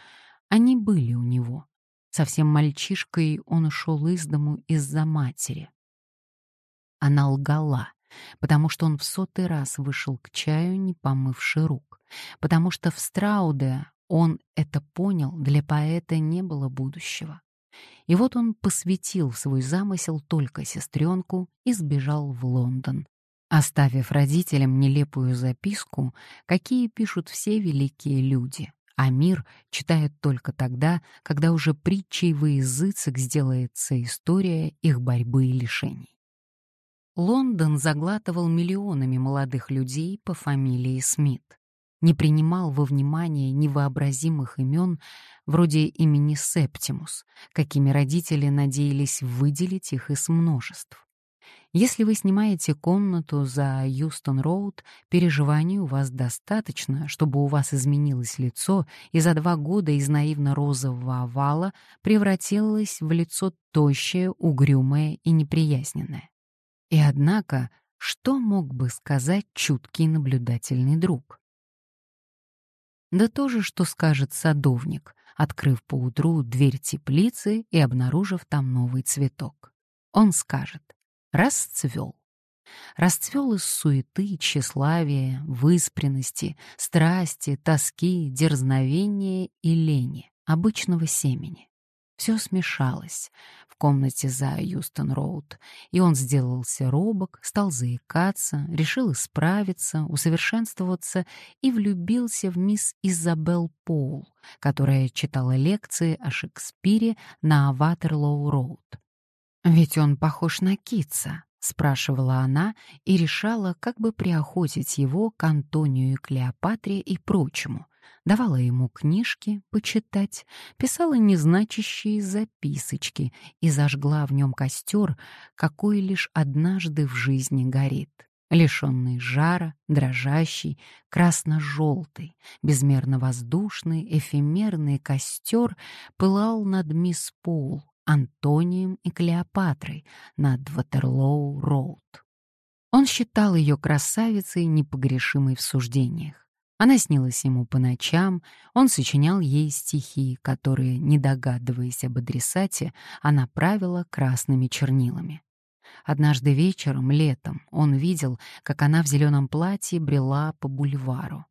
они были у него. Совсем мальчишкой он ушел из дому из-за матери. Она лгала, потому что он в сотый раз вышел к чаю, не помывши рук, потому что в Страуде он это понял, для поэта не было будущего. И вот он посвятил свой замысел только сестренку и сбежал в Лондон, оставив родителям нелепую записку, какие пишут все великие люди, а мир читает только тогда, когда уже притчей во языцах сделается история их борьбы и лишений. Лондон заглатывал миллионами молодых людей по фамилии Смит не принимал во внимание невообразимых имен вроде имени Септимус, какими родители надеялись выделить их из множеств. Если вы снимаете комнату за Юстон-Роуд, переживаний у вас достаточно, чтобы у вас изменилось лицо, и за два года из наивно-розового овала превратилось в лицо тощее, угрюмое и неприязненное. И однако, что мог бы сказать чуткий наблюдательный друг? Да то же, что скажет садовник, открыв поутру дверь теплицы и обнаружив там новый цветок. Он скажет «расцвел». Расцвел из суеты, тщеславия, выспренности, страсти, тоски, дерзновения и лени, обычного семени. Все смешалось в комнате за Юстон-Роуд, и он сделался робок, стал заикаться, решил исправиться, усовершенствоваться и влюбился в мисс Изабел Поул, которая читала лекции о Шекспире на Ватерлоу-Роуд. «Ведь он похож на Китса», — спрашивала она и решала, как бы приохотить его к Антонию и Клеопатре и прочему, давала ему книжки почитать, писала незначащие записочки и зажгла в нем костер, какой лишь однажды в жизни горит. Лишенный жара, дрожащий, красно-желтый, безмерно воздушный, эфемерный костер пылал над мисс Пол, Антонием и Клеопатрой над Ватерлоу-Роуд. Он считал ее красавицей, непогрешимой в суждениях. Она снилась ему по ночам, он сочинял ей стихи, которые, не догадываясь об адресате, она правила красными чернилами. Однажды вечером, летом, он видел, как она в зеленом платье брела по бульвару.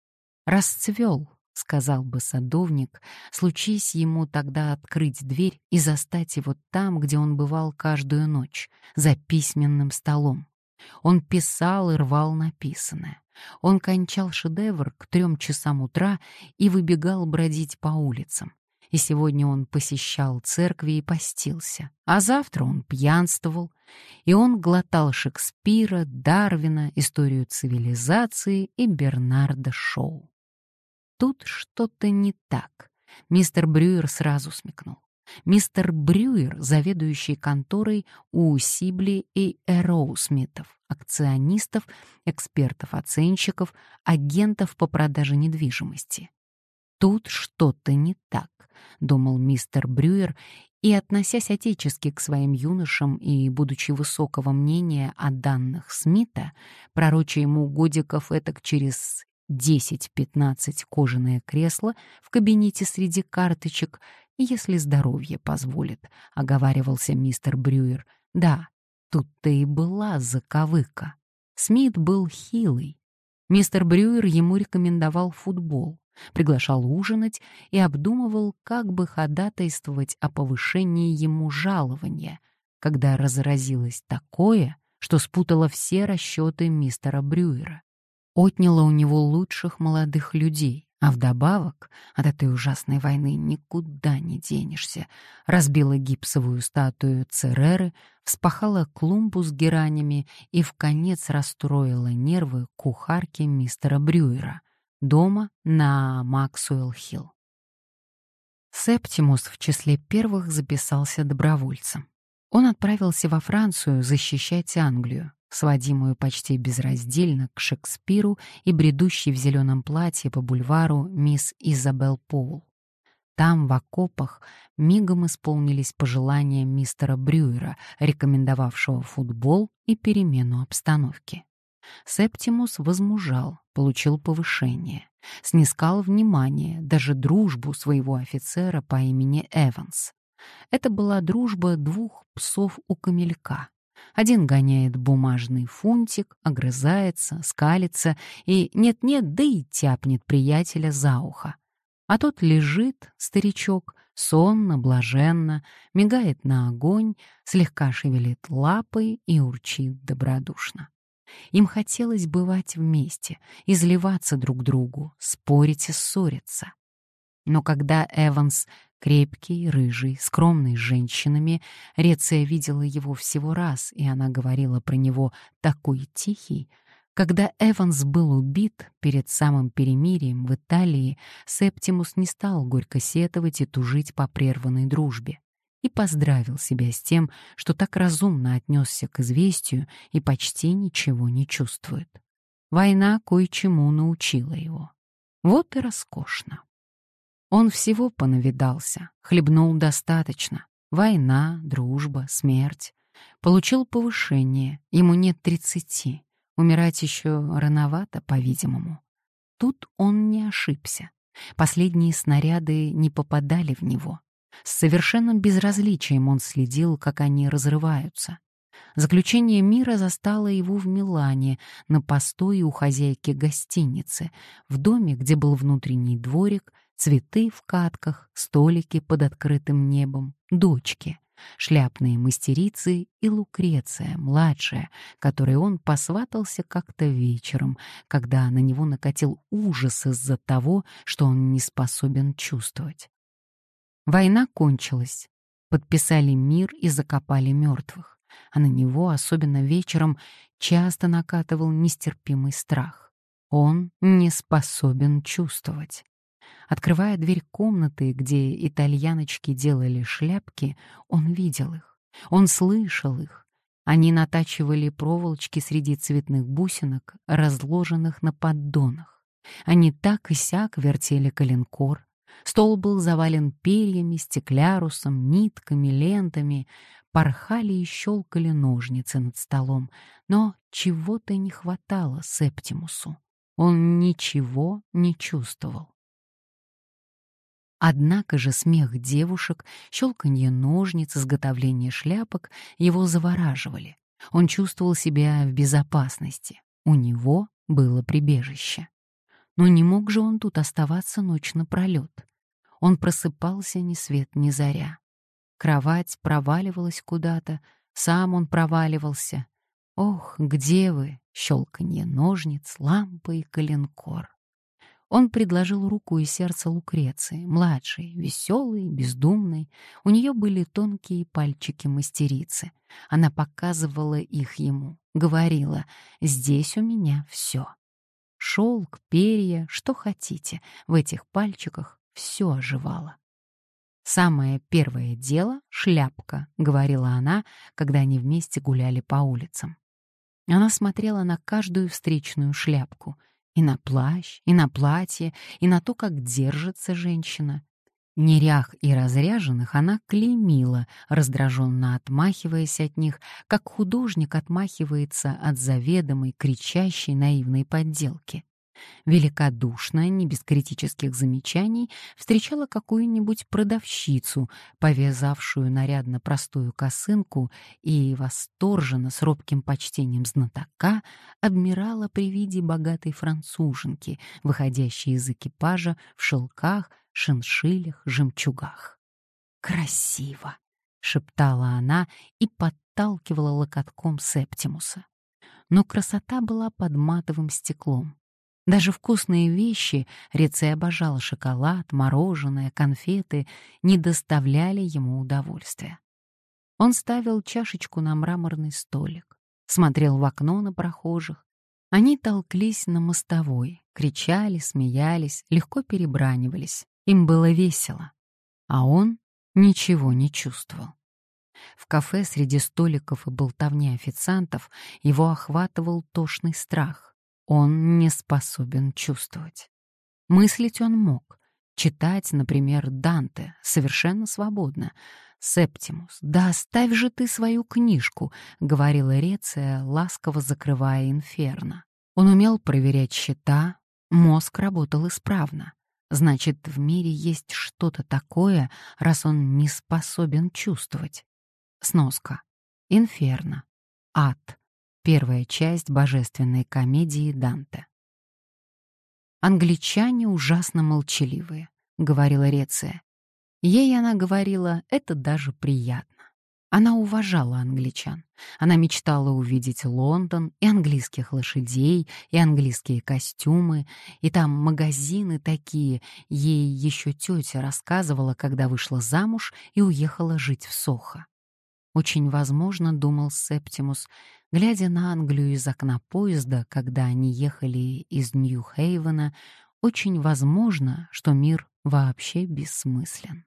«Расцвел», — сказал бы садовник, случись ему тогда открыть дверь и застать его там, где он бывал каждую ночь, за письменным столом. Он писал и рвал написанное. Он кончал шедевр к трем часам утра и выбегал бродить по улицам. И сегодня он посещал церкви и постился, а завтра он пьянствовал, и он глотал Шекспира, Дарвина, историю цивилизации и Бернарда Шоу. Тут что-то не так. Мистер Брюер сразу смекнул. Мистер Брюер, заведующий конторой у Сибли и Эроусмитов, акционистов, экспертов-оценщиков, агентов по продаже недвижимости. Тут что-то не так, думал мистер Брюер, и, относясь отечески к своим юношам и будучи высокого мнения о данных Смита, пророча ему годиков этак через 10-15 кожаное кресло в кабинете среди карточек, если здоровье позволит, — оговаривался мистер Брюер. Да, тут-то и была заковыка. Смит был хилый. Мистер Брюер ему рекомендовал футбол, приглашал ужинать и обдумывал, как бы ходатайствовать о повышении ему жалования, когда разразилось такое, что спутало все расчеты мистера Брюера отняло у него лучших молодых людей, а вдобавок от этой ужасной войны никуда не денешься. Разбила гипсовую статую Цереры, вспахала клумбу с геранями и в конец расстроила нервы кухарки мистера Брюера дома на Максуэлл-Хилл. Септимус в числе первых записался добровольцем. Он отправился во Францию защищать Англию, сводимую почти безраздельно к Шекспиру и бредущей в зеленом платье по бульвару мисс Изабел Поул. Там, в окопах, мигом исполнились пожелания мистера Брюера, рекомендовавшего футбол и перемену обстановки. Септимус возмужал, получил повышение, снискал внимание, даже дружбу своего офицера по имени Эванс. Это была дружба двух псов у камелька, один гоняет бумажный фунтик, огрызается, скалится и нет-нет, да и тяпнет приятеля за ухо. А тот лежит, старичок, сонно, блаженно, мигает на огонь, слегка шевелит лапой и урчит добродушно. Им хотелось бывать вместе, изливаться друг другу, спорить и ссориться. Но когда Эванс Крепкий, рыжий, скромный с женщинами, Реция видела его всего раз, и она говорила про него «такой тихий». Когда Эванс был убит перед самым перемирием в Италии, Септимус не стал горько сетовать и тужить по прерванной дружбе и поздравил себя с тем, что так разумно отнесся к известию и почти ничего не чувствует. Война кое-чему научила его. Вот и роскошно. Он всего понавидался, хлебнул достаточно. Война, дружба, смерть. Получил повышение, ему нет тридцати. Умирать еще рановато, по-видимому. Тут он не ошибся. Последние снаряды не попадали в него. С совершенным безразличием он следил, как они разрываются. Заключение мира застало его в Милане, на постое у хозяйки гостиницы, в доме, где был внутренний дворик, Цветы в катках, столики под открытым небом, дочки, шляпные мастерицы и Лукреция, младшая, которой он посватался как-то вечером, когда на него накатил ужас из-за того, что он не способен чувствовать. Война кончилась. Подписали мир и закопали мертвых, а на него, особенно вечером, часто накатывал нестерпимый страх. Он не способен чувствовать. Открывая дверь комнаты, где итальяночки делали шляпки, он видел их, он слышал их. Они натачивали проволочки среди цветных бусинок, разложенных на поддонах. Они так и сяк вертели коленкор. Стол был завален перьями, стеклярусом, нитками, лентами. Порхали и щелкали ножницы над столом. Но чего-то не хватало Септимусу. Он ничего не чувствовал. Однако же смех девушек, щелканье ножниц, изготовление шляпок его завораживали. Он чувствовал себя в безопасности. У него было прибежище. Но не мог же он тут оставаться ночь напролет. Он просыпался ни свет ни заря. Кровать проваливалась куда-то, сам он проваливался. Ох, где вы? Щелканье ножниц, лампа и коленкор. Он предложил руку и сердце Лукреции, младшей, веселой, бездумной. У нее были тонкие пальчики мастерицы. Она показывала их ему, говорила «Здесь у меня все». Шелк, перья, что хотите, в этих пальчиках все оживало. «Самое первое дело — шляпка», — говорила она, когда они вместе гуляли по улицам. Она смотрела на каждую встречную шляпку — и на плащ, и на платье, и на то, как держится женщина. Нерях и разряженных она клеймила, раздраженно отмахиваясь от них, как художник отмахивается от заведомой, кричащей наивной подделки великодушно, не без критических замечаний, встречала какую-нибудь продавщицу, повязавшую нарядно простую косынку и восторженно с робким почтением знатока обмирала при виде богатой француженки, выходящей из экипажа в шелках, шиншилях, жемчугах. «Красиво!» — шептала она и подталкивала локотком Септимуса. Но красота была под матовым стеклом. Даже вкусные вещи, Рецей обожал шоколад, мороженое, конфеты, не доставляли ему удовольствия. Он ставил чашечку на мраморный столик, смотрел в окно на прохожих. Они толклись на мостовой, кричали, смеялись, легко перебранивались. Им было весело. А он ничего не чувствовал. В кафе среди столиков и болтовни официантов его охватывал тошный страх. Он не способен чувствовать. Мыслить он мог. Читать, например, Данте совершенно свободно. «Септимус, да оставь же ты свою книжку», — говорила Реция, ласково закрывая инферно. Он умел проверять счета, мозг работал исправно. Значит, в мире есть что-то такое, раз он не способен чувствовать. Сноска. Инферно. Ад. Первая часть божественной комедии Данте. «Англичане ужасно молчаливые», — говорила Реция. Ей она говорила, это даже приятно. Она уважала англичан. Она мечтала увидеть Лондон и английских лошадей, и английские костюмы, и там магазины такие. Ей еще тетя рассказывала, когда вышла замуж и уехала жить в Сохо. Очень возможно, думал Септимус, глядя на Англию из окна поезда, когда они ехали из Нью-Хейвена, очень возможно, что мир вообще бессмыслен.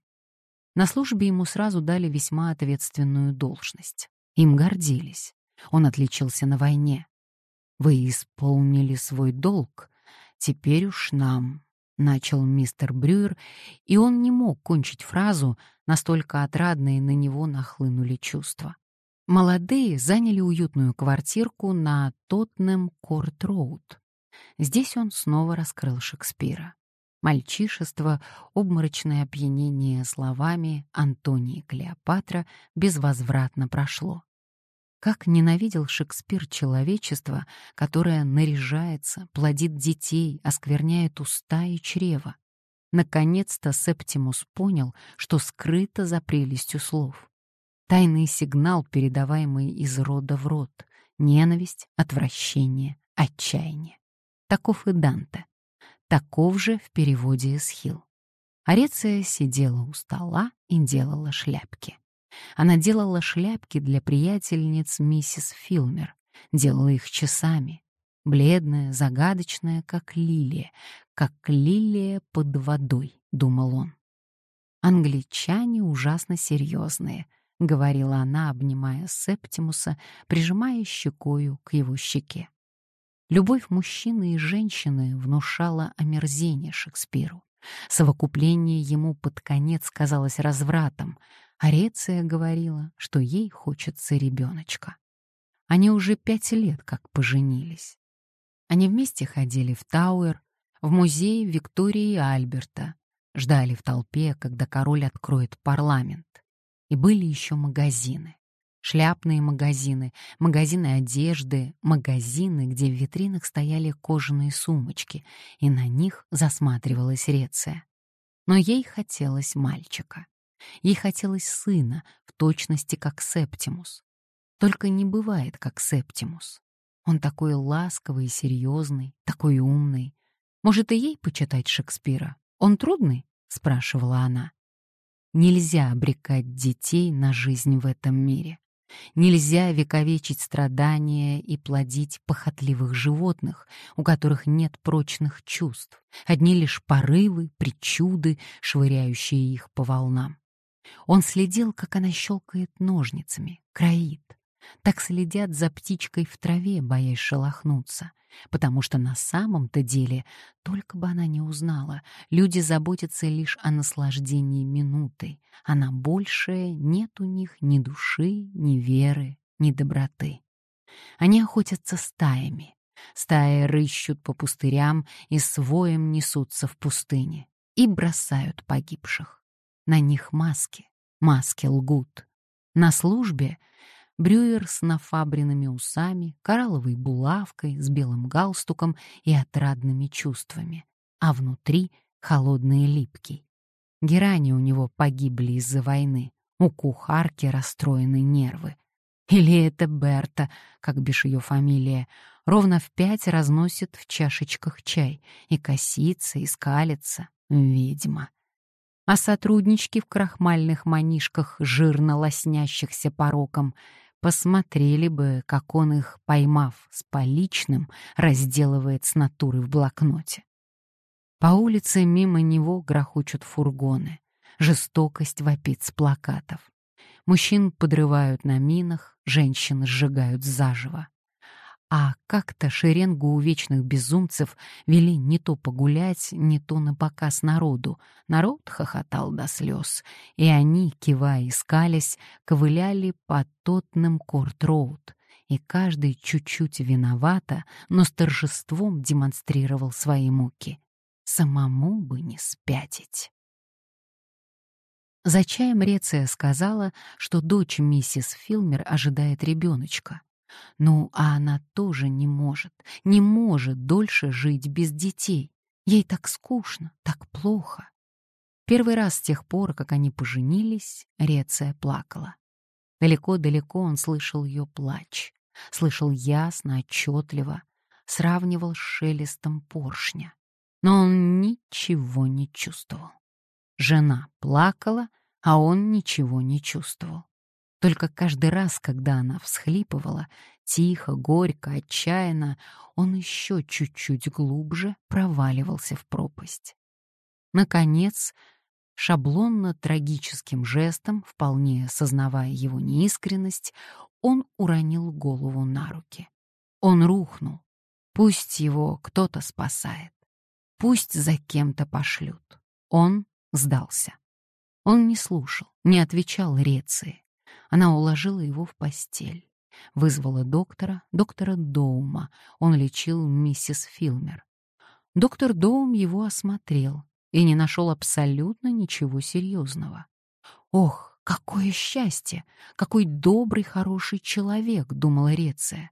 На службе ему сразу дали весьма ответственную должность. Им гордились. Он отличился на войне. «Вы исполнили свой долг. Теперь уж нам — начал мистер Брюер, и он не мог кончить фразу, настолько отрадные на него нахлынули чувства. Молодые заняли уютную квартирку на Тотнем-Корт-Роуд. Здесь он снова раскрыл Шекспира. Мальчишество, обморочное опьянение словами Антонии Клеопатра безвозвратно прошло. Как ненавидел Шекспир человечество, которое наряжается, плодит детей, оскверняет уста и чрево. Наконец-то Септимус понял, что скрыто за прелестью слов. Тайный сигнал, передаваемый из рода в род. Ненависть, отвращение, отчаяние. Таков и Данте. Таков же в переводе Эсхил. Ареция сидела у стола и делала шляпки. Она делала шляпки для приятельниц миссис Филмер, делала их часами. Бледная, загадочная, как лилия, как лилия под водой, думал он. Англичане ужасно серьезные, говорила она, обнимая Септимуса, прижимая щекою к его щеке. Любовь мужчины и женщины внушала омерзение Шекспиру. Совокупление ему под конец казалось развратом, Ареция говорила, что ей хочется ребеночка. Они уже пять лет как поженились. Они вместе ходили в Тауэр, в музей Виктории и Альберта, ждали в толпе, когда король откроет парламент. И были еще магазины. шляпные магазины, магазины одежды, магазины, где в витринах стояли кожаные сумочки, и на них засматривалась Реция. Но ей хотелось мальчика. Ей хотелось сына, в точности как Септимус. Только не бывает, как Септимус. Он такой ласковый и серьезный, такой умный. Может, и ей почитать Шекспира? Он трудный? — спрашивала она. Нельзя обрекать детей на жизнь в этом мире. Нельзя вековечить страдания и плодить похотливых животных, у которых нет прочных чувств, одни лишь порывы, причуды, швыряющие их по волнам. Он следил, как она щелкает ножницами, кроит. Так следят за птичкой в траве, боясь шелохнуться — потому что на самом-то деле, только бы она не узнала, люди заботятся лишь о наслаждении минутой, а на большее нет у них ни души, ни веры, ни доброты. Они охотятся стаями. Стаи рыщут по пустырям и своем несутся в пустыне и бросают погибших. На них маски, маски лгут. На службе Брюер с нафабренными усами, коралловой булавкой, с белым галстуком и отрадными чувствами, а внутри — холодный и липкий. Герани у него погибли из-за войны, у кухарки расстроены нервы. Или это Берта, как бишь ее фамилия, ровно в пять разносит в чашечках чай и косится, и скалится. Ведьма. А сотруднички в крахмальных манишках, жирно лоснящихся пороком — Посмотрели бы, как он их, поймав с поличным, разделывает с натуры в блокноте. По улице мимо него грохочут фургоны. Жестокость вопит с плакатов. Мужчин подрывают на минах, женщин сжигают заживо. А как-то шеренгу увечных безумцев вели не то погулять, не то на показ народу. Народ хохотал до слез, и они, кивая и скались, ковыляли по тотным корт-роуд. И каждый чуть-чуть виновато, но с торжеством демонстрировал свои муки. Самому бы не спятить. За чаем Реция сказала, что дочь миссис Филмер ожидает ребеночка. Ну, а она тоже не может, не может дольше жить без детей. Ей так скучно, так плохо. Первый раз с тех пор, как они поженились, Реция плакала. Далеко-далеко он слышал ее плач, слышал ясно, отчетливо, сравнивал с шелестом поршня. Но он ничего не чувствовал. Жена плакала, а он ничего не чувствовал. Только каждый раз, когда она всхлипывала, тихо, горько, отчаянно, он еще чуть-чуть глубже проваливался в пропасть. Наконец, шаблонно-трагическим жестом, вполне осознавая его неискренность, он уронил голову на руки. Он рухнул. Пусть его кто-то спасает. Пусть за кем-то пошлют. Он сдался. Он не слушал, не отвечал Реции. Она уложила его в постель. Вызвала доктора, доктора Доума. Он лечил миссис Филмер. Доктор Доум его осмотрел и не нашел абсолютно ничего серьезного. «Ох, какое счастье! Какой добрый, хороший человек!» — думала Реция.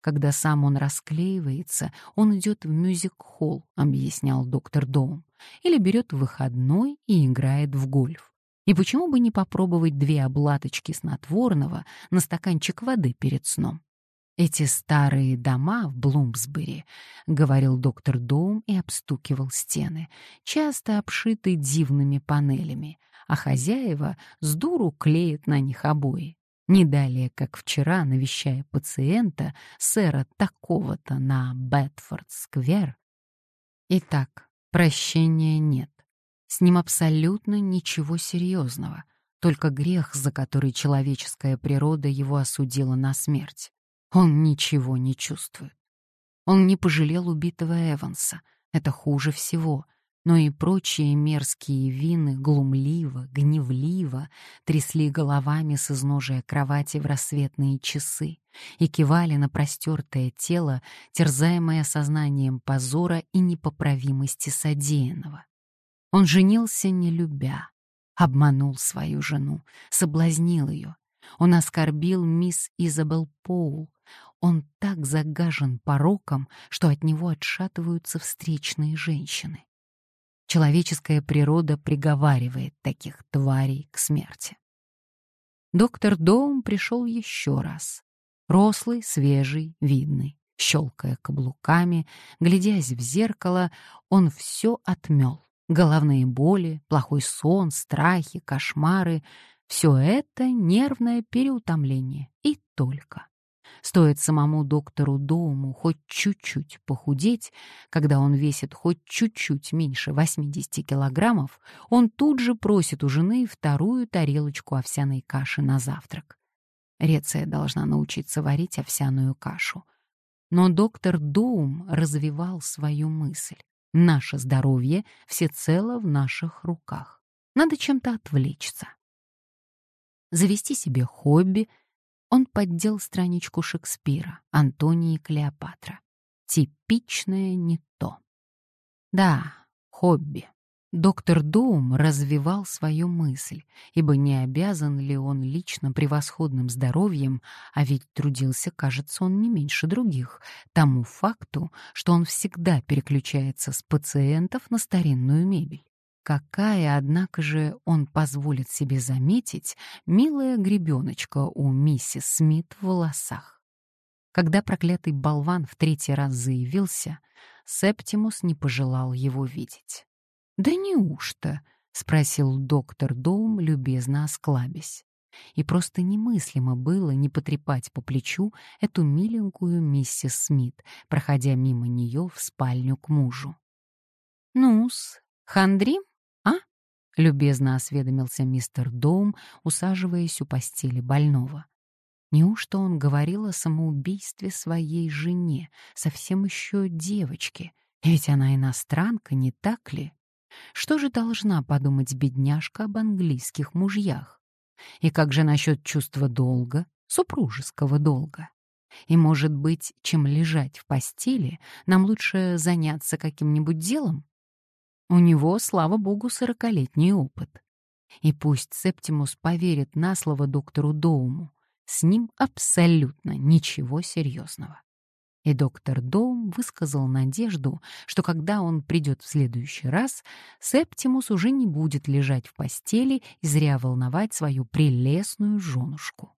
«Когда сам он расклеивается, он идет в мюзик-холл», — объяснял доктор Доум, «или берет выходной и играет в гольф. И почему бы не попробовать две облаточки снотворного на стаканчик воды перед сном? Эти старые дома в Блумсбери, — говорил доктор Доум и обстукивал стены, часто обшиты дивными панелями, а хозяева с дуру клеят на них обои. Не далее, как вчера, навещая пациента, сэра такого-то на Бетфорд-сквер. Итак, прощения нет. С ним абсолютно ничего серьезного, только грех, за который человеческая природа его осудила на смерть. Он ничего не чувствует. Он не пожалел убитого Эванса, это хуже всего, но и прочие мерзкие вины глумливо, гневливо трясли головами с изножия кровати в рассветные часы и кивали на простертое тело, терзаемое сознанием позора и непоправимости содеянного. Он женился не любя, обманул свою жену, соблазнил ее, Он оскорбил мисс Изабел Поул. Он так загажен пороком, что от него отшатываются встречные женщины. Человеческая природа приговаривает таких тварей к смерти. Доктор Доум пришел еще раз. Рослый, свежий, видный. Щелкая каблуками, глядясь в зеркало, он все отмел. Головные боли, плохой сон, страхи, кошмары — все это нервное переутомление. И только. Стоит самому доктору Доуму хоть чуть-чуть похудеть, когда он весит хоть чуть-чуть меньше 80 килограммов, он тут же просит у жены вторую тарелочку овсяной каши на завтрак. Реция должна научиться варить овсяную кашу. Но доктор Доум развивал свою мысль. Наше здоровье всецело в наших руках. Надо чем-то отвлечься. Завести себе хобби. Он поддел страничку Шекспира, Антония и Клеопатра. Типичное не то. Да, хобби. Доктор Доум развивал свою мысль, ибо не обязан ли он лично превосходным здоровьем, а ведь трудился, кажется, он не меньше других, тому факту, что он всегда переключается с пациентов на старинную мебель. Какая, однако же, он позволит себе заметить, милая гребеночка у миссис Смит в волосах. Когда проклятый болван в третий раз заявился, Септимус не пожелал его видеть. «Да неужто?» — спросил доктор Доум, любезно осклабясь. И просто немыслимо было не потрепать по плечу эту миленькую миссис Смит, проходя мимо нее в спальню к мужу. «Ну-с, хандрим, а?» — любезно осведомился мистер Доум, усаживаясь у постели больного. Неужто он говорил о самоубийстве своей жене, совсем еще девочке? Ведь она иностранка, не так ли? Что же должна подумать бедняжка об английских мужьях? И как же насчет чувства долга, супружеского долга? И, может быть, чем лежать в постели, нам лучше заняться каким-нибудь делом? У него, слава богу, сорокалетний опыт. И пусть Септимус поверит на слово доктору Доуму, с ним абсолютно ничего серьезного. И доктор Доум высказал надежду, что когда он придет в следующий раз, Септимус уже не будет лежать в постели и зря волновать свою прелестную женушку.